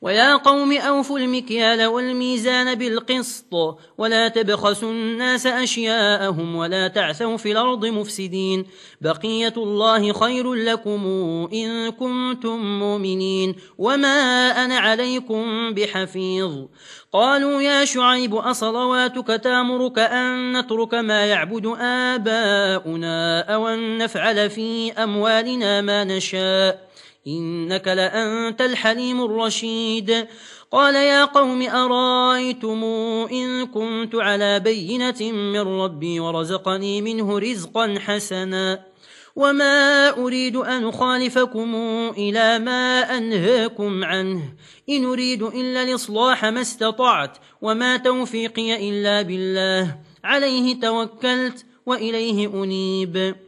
ويا قوم أوفوا المكيال والميزان بالقسط ولا تبخسوا الناس أشياءهم ولا تعثوا في الأرض مفسدين بقية الله خير لكم إن كنتم مؤمنين وما أنا عليكم بحفيظ قالوا يا شعيب أصلواتك تامرك أن نترك ما يعبد آباؤنا أو أن نفعل في أموالنا ما نشاء إنك لأنت الحليم الرشيد. قال يا قوم أرأيتم إن كنت على بينة من ربي ورزقني منه رزقا حسنا؟ وما أريد أن خالفكم إلى ما أنهاكم عنه. إن أريد إلا الإصلاح ما استطعت وما توفيقي إلا بالله. عليه توكلت وإليه أنيب.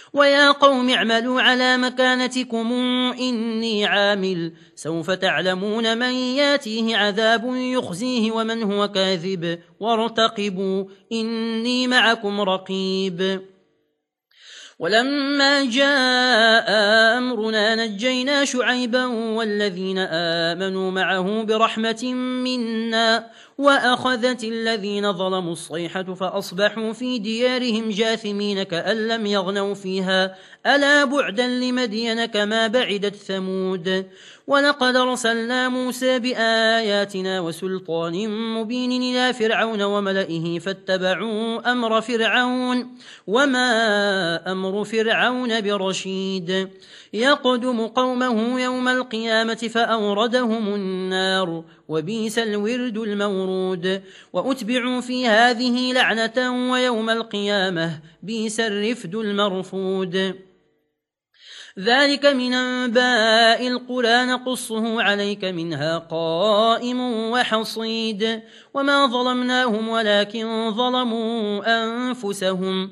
ويا قوم اعملوا على مكانتكم إني عامل سوف تعلمون من ياتيه عذاب يخزيه ومن هو كاذب وارتقبوا إني معكم رقيب ولما جاء أمرنا نجينا شعيبا والذين آمنوا معه برحمة منا وأخذت الذين ظلموا الصيحة فأصبحوا في ديارهم جاثمين كأن لم يغنوا فيها. ألا بعدا لمدين كما بعدت ثمود. ولقد رسلنا موسى بآياتنا وسلطان مبين إلى فرعون وملئه فاتبعوا أمر فرعون وما أمر فرعون برشيد. يقدم قومه يوم القيامة فأوردهم النار وبيس الورد المورود. وأتبعوا في هذه لعنة ويوم القيامة. بيس الرفد المرفود. ذلك من أنباء القرى نقصه عليك منها قائم وحصيد. وما ظلمناهم ولكن ظلموا أنفسهم.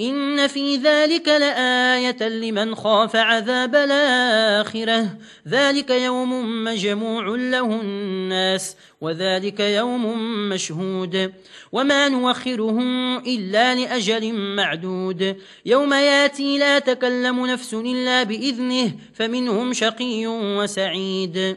إن في ذلك لآية لمن خاف عذاب الآخرة ذلك يوم مجموع له الناس وذلك يوم مشهود وما نوخره إلا لأجل معدود يوم ياتي لا تكلم نفس إلا بإذنه فمنهم شقي وسعيد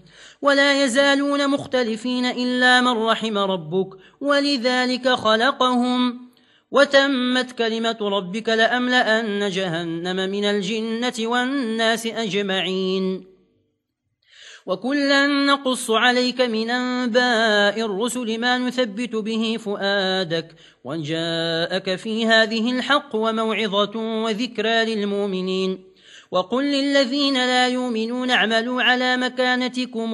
ولا يزالون مختلفين إلا من رحم ربك ولذلك خلقهم وتمت كلمة ربك لأملأن جهنم من الجنة والناس أجمعين وكلا نقص عليك من أنباء الرسل ما نثبت به فؤادك وان جاءك في هذه الحق وموعظة وذكرى للمؤمنين وقل للذين لا يؤمنون اعملوا على مكانتكم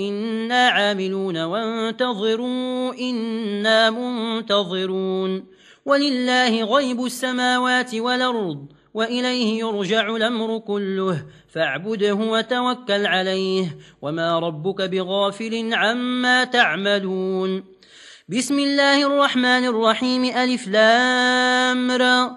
إنا عاملون وانتظروا إنا منتظرون ولله غيب السماوات والأرض وإليه يرجع الأمر كله فاعبده وتوكل عليه وما ربك بغافل عما تعملون بسم الله الرحمن الرحيم ألف لامرأ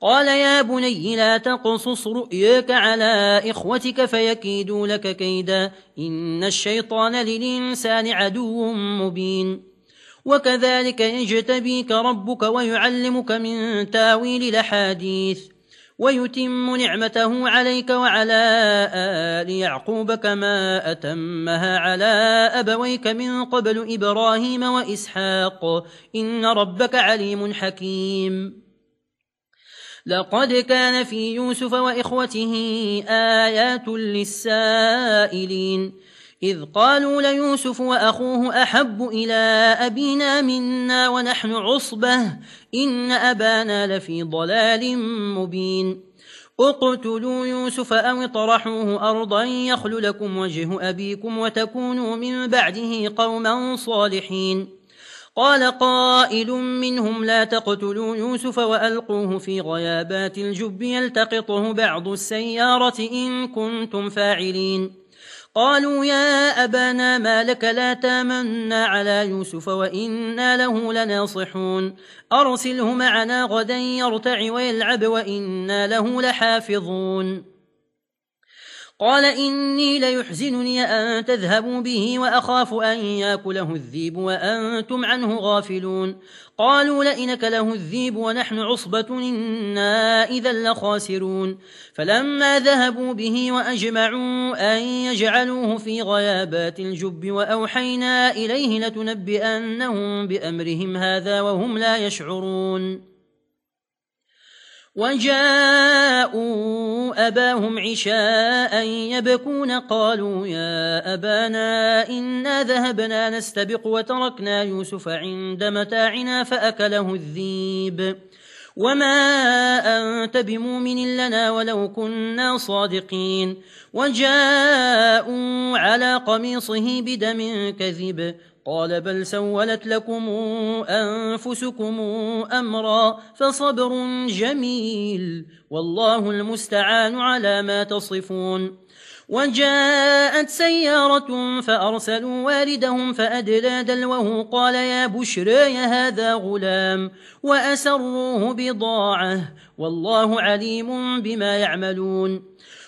قال يا بني لا تقصص رؤياك على إخوتك فيكيدوا لك كيدا إن الشيطان للإنسان عدو مبين. وكذلك يجتبيك ربك ويعلمك من تاويل الأحاديث. ويتم نعمته عليك وعلى آل يعقوب كما أتمها على أبويك من قبل إبراهيم وإسحاق. إن ربك عليم حكيم. لقد كان في يوسف وإخوته آيات للسائلين. إذ قالوا ليوسف وأخوه أحب إلى أبينا منا ونحن عصبة. إن أبانا لفي ضلال مبين. اقتلوا يوسف أو طرحوه أرضا يخل لكم وجه أبيكم وتكونوا من بعده قوما صالحين. قال قائل منهم لا تقتلوا يوسف وألقوه في غيابات الجب يلتقطه بعض السيارة إن كنتم فاعلين. قالوا يا أبانا ما لك لا تامنا على يوسف وإنا له لناصحون. أرسله معنا غدا يرتع ويلعب وإنا له لحافظون. قال إني ليحزنني أن تذهبوا به وأخاف أن يأكله الذيب وأنتم عنه غافلون. قالوا لئنك له الذيب ونحن عصبة إنا إذا لخاسرون. فلما ذهبوا به وأجمعوا أن يجعلوه في غيابات الجب وأوحينا إليه لتنبئنهم بأمرهم هذا وهم لا يشعرون. وجاءوا أباهم عشاء يبكون قالوا يا أبانا إنا ذهبنا نستبق وتركنا يوسف عند متاعنا فأكله الذيب. وما أنت بمؤمن لنا ولو كنا صادقين. وجاءوا على قميصه بدم كذب. قال بل سولت لكم أنفسكم أمرا فصبر جميل والله المستعان على ما تصفون وجاءت سيارة فأرسلوا والدهم فأدلى دلوه قال يا بشرى هذا غلام وأسروه بضاعة والله عليم بما يعملون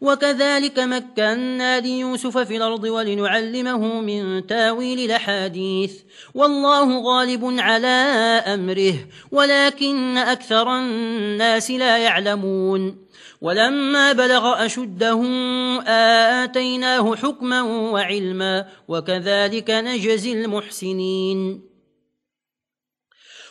وكذلك مكنا ليوسف في الأرض ولنعلمه من تاويل الأحاديث والله غالب على أمره ولكن أكثر الناس لا يعلمون ولما بلغ أشده آتيناه حكما وعلما وكذلك نجزي المحسنين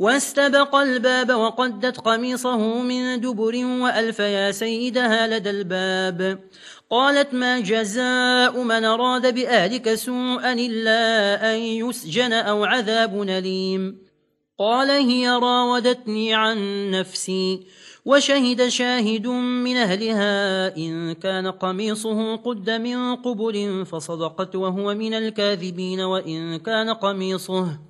واستبق الباب وقدت قميصه من دبر وألف يا سيدها لدى الباب. قالت ما جزاء من أراد بأهلك سوءا إلا أن يسجن أو عذاب نليم. قال هي راودتني عن نفسي وشهد شاهد من أهلها إن كان قميصه قد من قبل فصدقت وهو من الكاذبين وإن كان قميصه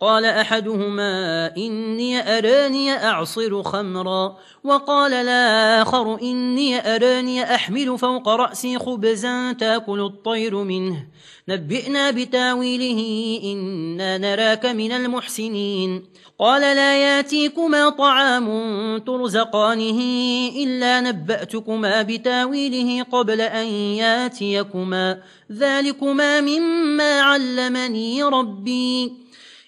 قال أحدهما إني أراني أعصر خمرا وقال الآخر إني أراني أحمل فوق رأسي خبزا تأكل الطير منه نبئنا بتاويله إنا نراك من المحسنين قال لا ياتيكما طعام ترزقانه إلا نبأتكما بتاويله قبل أن ياتيكما ذلكما مما علمني ربي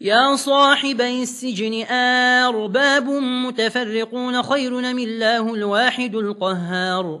يا صاحبي السجن أرباب متفرقون خير من الله الواحد القهار.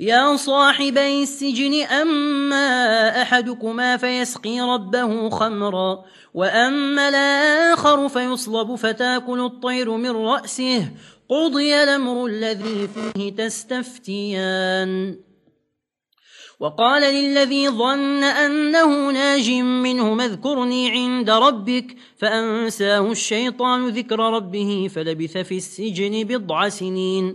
يا صاحبي السجن أما أحدكما فيسقي ربه خمرا وأما الآخر فيصلب فتاكل الطير من رأسه. قضي الأمر الذي فيه تستفتيان. وقال للذي ظن أنه ناج منه مذكرني عند ربك فأنساه الشيطان ذكر ربه فلبث في السجن بضع سنين.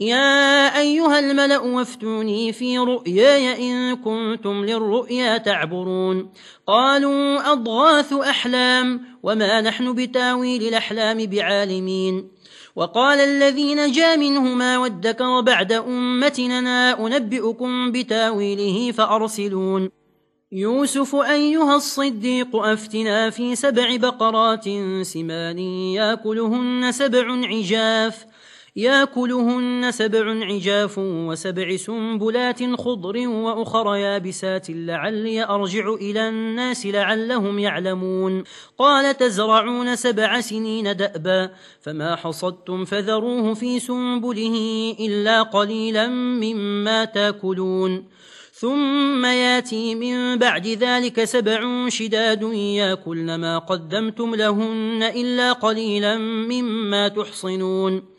يا أيها الملأ وافتوني في رؤياي إن كنتم للرؤيا تعبرون. قالوا أضغاث أحلام وما نحن بتاويل الأحلام بعالمين. وقال الذين جاء منهما وادكر بعد أمتنا أنبئكم بتاويله فأرسلون. يوسف أيها الصديق أفتنا في سبع بقرات سمان يأكلهن سبع عجاف يأكلهن سبع عجاف وسبع سنبلات خضر وأخر يابسات لعلي أرجع إلى الناس لعلهم يعلمون. قال تزرعون سبع سنين دأبا فما حصدتم فذروه في سنبله إلا قليلا مما تاكلون. ثم ياتي من بعد ذلك سبع شداد ياكلن ما قدمتم لهن إلا قليلا مما تحصنون.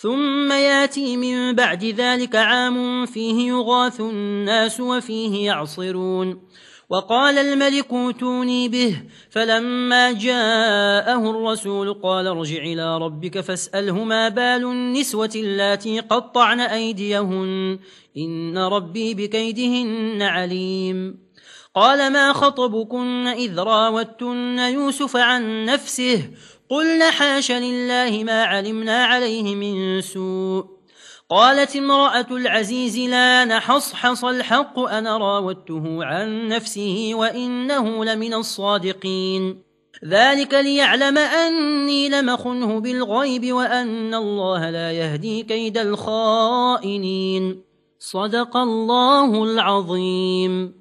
ثم ياتي من بعد ذلك عام فيه يغاث الناس وفيه يعصرون. وقال الملك توني به. فلما جاءه الرسول قال ارجع إلى ربك فاسأله ما بال النسوة التي قطعن أيديهن. إن ربي بكيدهن عليم. قال ما خطبكن إذ راوتن يوسف عن نفسه؟ قلنا حاش لله ما علمنا عليه من سوء. قالت امرأة العزيز لا نحصحص الحق أنا راودته عن نفسه وإنه لمن الصادقين. ذلك ليعلم أني لمخنه بالغيب وأن الله لا يهدي كيد الخائنين. صدق الله العظيم.